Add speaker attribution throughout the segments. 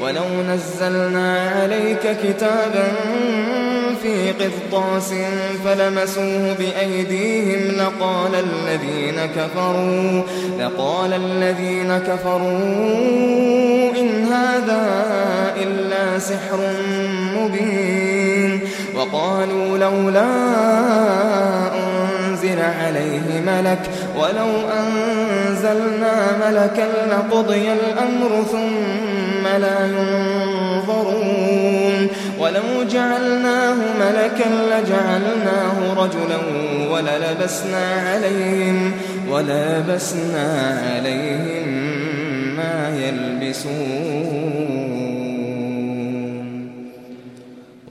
Speaker 1: ولو نزلنا عليك كتابا في قرطاس فلمسوه بأيديهم لقال الذين كفروا لقال الذين كفروا إن هذا إلا سحر مبين. وقالوا لولا عليه ملك ولو أنزلنا ملكا لقضي الأمر ثم لا ينظرون. ولو جعلناه ملكا لجعلناه رجلا وللبسنا عليهم ولبسنا عليهم ما يلبسون.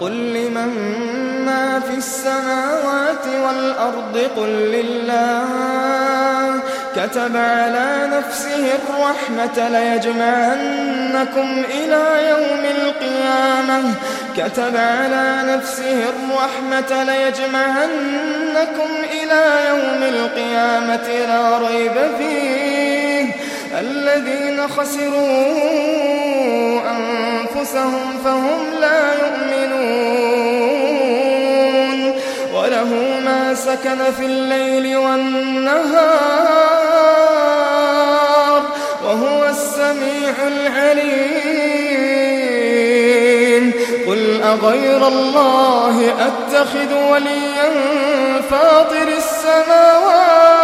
Speaker 1: قل لمن ما في السماوات والأرض قل لله كتب على نفسه الرحمة ليجمعنكم إلى يوم القيامة كتب على نفسه الرحمة ليجمعنكم إلى يوم القيامة لا ريب فيه الذين خسروا أنفسهم فهم لا يؤمنون. وله ما سكن في الليل والنهار وهو السميع العليم. قل أغير الله أتخذ وليا فاطر السماوات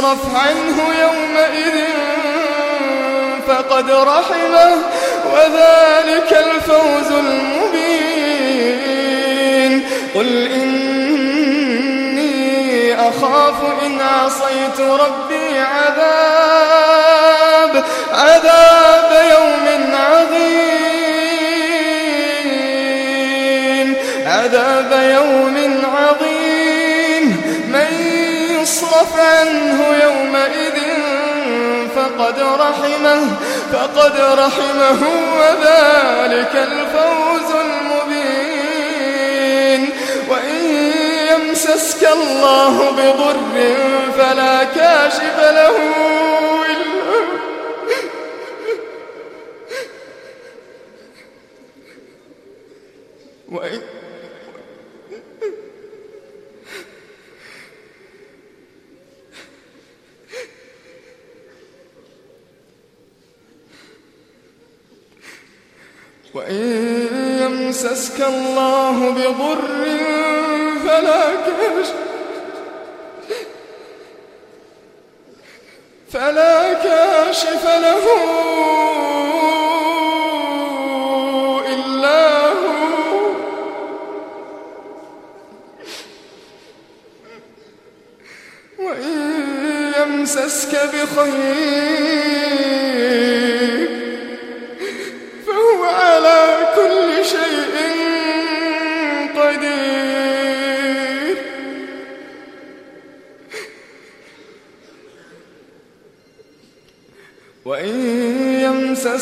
Speaker 1: يصرف عنه يومئذ فقد رحمه وذلك الفوز المبين. قل إني أخاف إن عصيت ربي عذاب عذاب يوم عظيم. عذاب يوم يصرف عنه يومئذ فقد رحمه فقد رحمه وذلك الفوز المبين. وإن يمسسك الله بضر فلا كاشف له إلا وإن وإن يمسسك الله بضر فلا كاشف فلا كاشف له إلا هو. وإن يمسسك بخير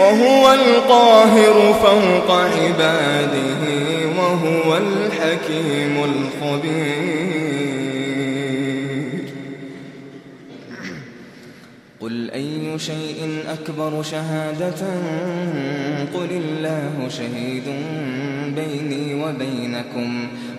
Speaker 1: وهو القاهر فوق عباده وهو الحكيم الخبير. قل أي شيء أكبر شهادة؟ قل الله شهيد بيني وبينكم.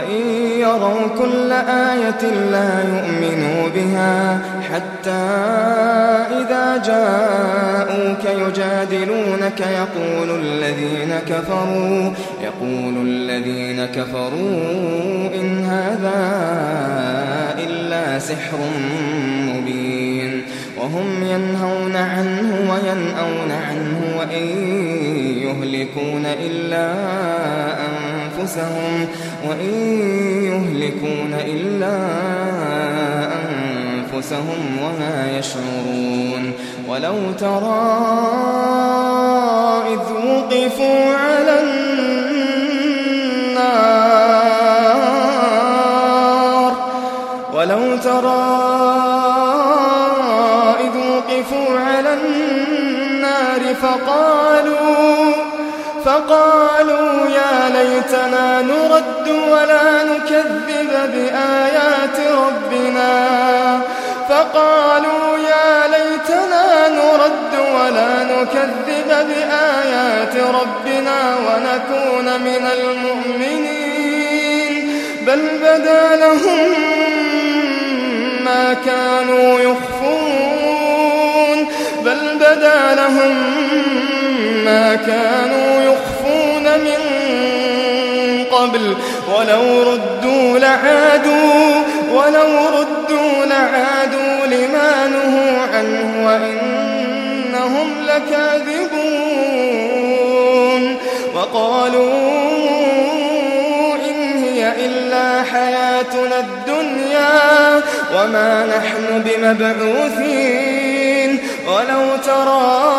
Speaker 1: وإن يروا كل آية لا يؤمنوا بها حتى إذا جاءوك يجادلونك يقول الذين كفروا يقول الذين كفروا إن هذا إلا سحر مبين وهم ينهون عنه وينأون عنه وإن يهلكون إلا أنفسهم وإن يهلكون إلا أنفسهم وما يشعرون. ولو ترى إذ وقفوا على النار ليتنا نرد ولا نكذب بآيات ربنا فقالوا يا ليتنا نرد ولا نكذب بآيات ربنا ونكون من المؤمنين بل بدا لهم ما كانوا يخفون بل بدا لهم ما كانوا يخفون قبل ولو ردوا لعادوا ولو ردوا لعادوا لما نهوا عنه وإنهم لكاذبون وقالوا إن هي إلا حياتنا الدنيا وما نحن بمبعوثين ولو ترى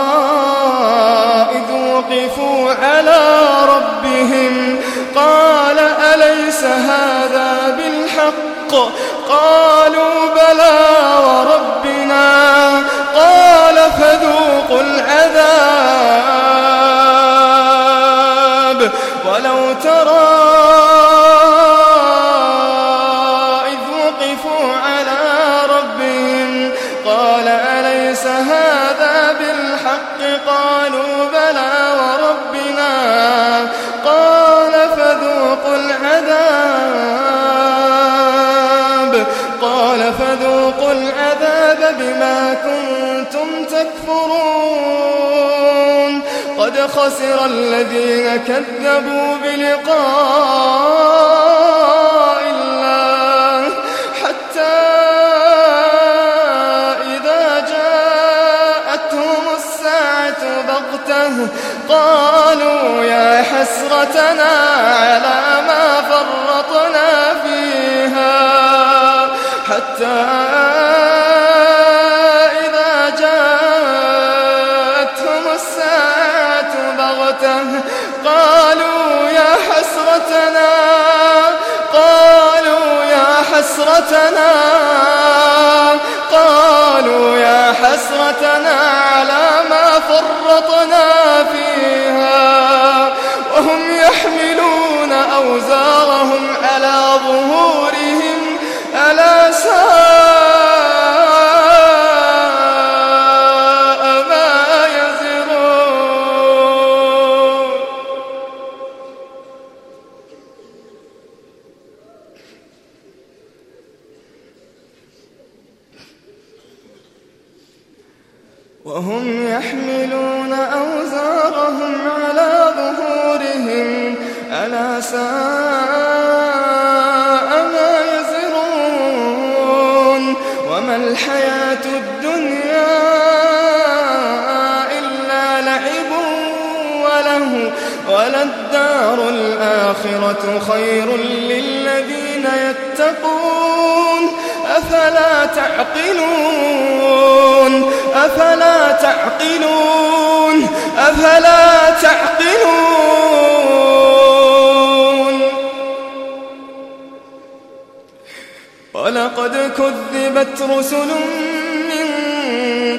Speaker 1: إذ وقفوا على ربهم قال أليس هذا بالحق؟ قالوا بلى وربنا. قال فذوقوا العذاب. بما كنتم تكفرون. قد خسر الذين كذبوا بلقاء الله حتى إذا جاءتهم الساعة بغتة قالوا يا حسرتنا على ما فرطنا فيها حتى قالوا يا حسرتنا. قالوا يا حسرتنا. قالوا يا حسرتنا على ما فرطنا فيها. وهم يحملون أوزارهم على ظهورهم ألا ساء وله وللدار الآخرة خير للذين يتقون أفلا تعقلون أفلا تعقلون أفلا تعقلون ولقد كذبت رسل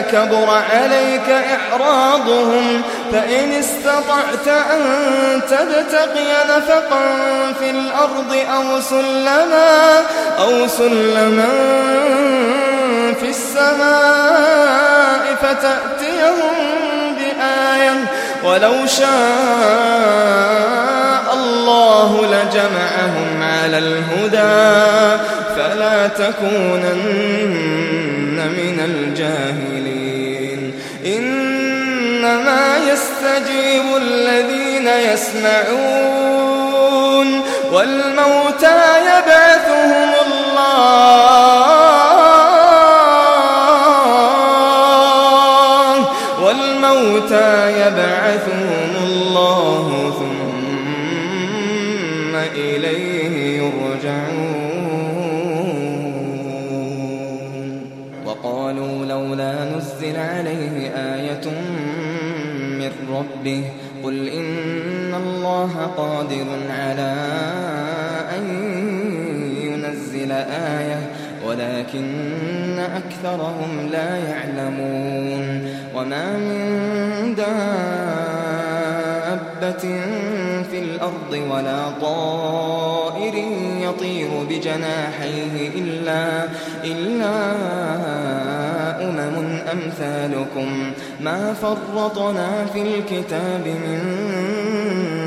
Speaker 1: كبر عليك إعراضهم فإن استطعت أن تبتقي نفقا في الأرض أو سلما أو سلما في السماء فتأتيهم بآية. ولو شاء الله لجمعهم على الهدى فلا تكونن من الجاهلين. إنما يستجيب الذين يسمعون والموتى يبعثهم الله. قادر على أن ينزل آية ولكن أكثرهم لا يعلمون. وما من دابة في الأرض ولا طائر يطير بجناحيه إلا, إلا أمم أمثالكم. ما فرطنا في الكتاب من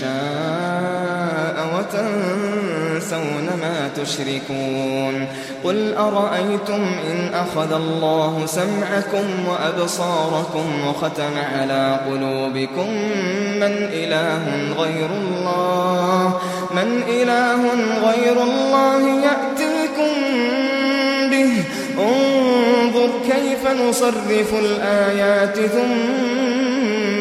Speaker 1: شاء وتنسون ما تشركون قل أرأيتم إن أخذ الله سمعكم وأبصاركم وختم على قلوبكم من إله غير الله من إله غير الله يأتيكم به انظر كيف نصرف الآيات ثم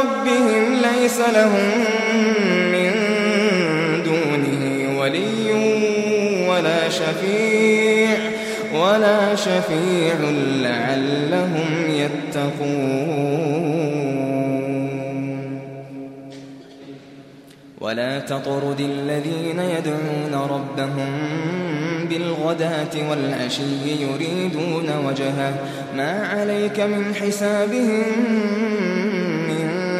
Speaker 1: ربهم ليس لهم من دونه ولي ولا شفيع ولا شفيع لعلهم يتقون. ولا تطرد الذين يدعون ربهم بالغداة والعشي يريدون وجهه. ما عليك من حسابهم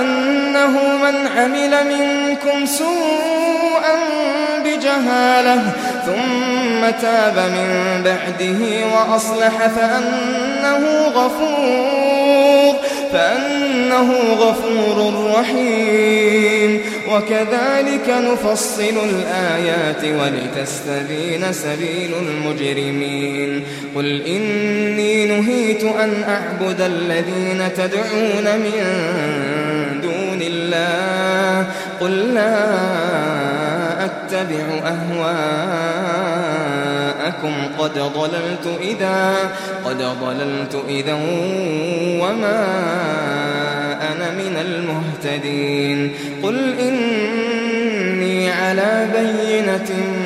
Speaker 1: أنه من عمل منكم سوءا بجهالة ثم تاب من بعده وأصلح فأنه غفور فأنه غفور رحيم وكذلك نفصل الآيات ولتستبين سبيل المجرمين قل إني نهيت أن أعبد الذين تدعون من قل لا أتبع أهواءكم. قد ضللت إذا قد ضللت إذا وما أنا من المهتدين. قل إني على بينة من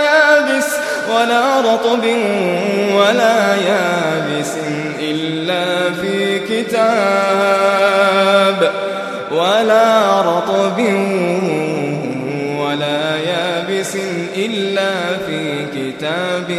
Speaker 1: ولا رطب ولا يابس إلا في كتاب ولا رطب ولا يابس إلا في كتاب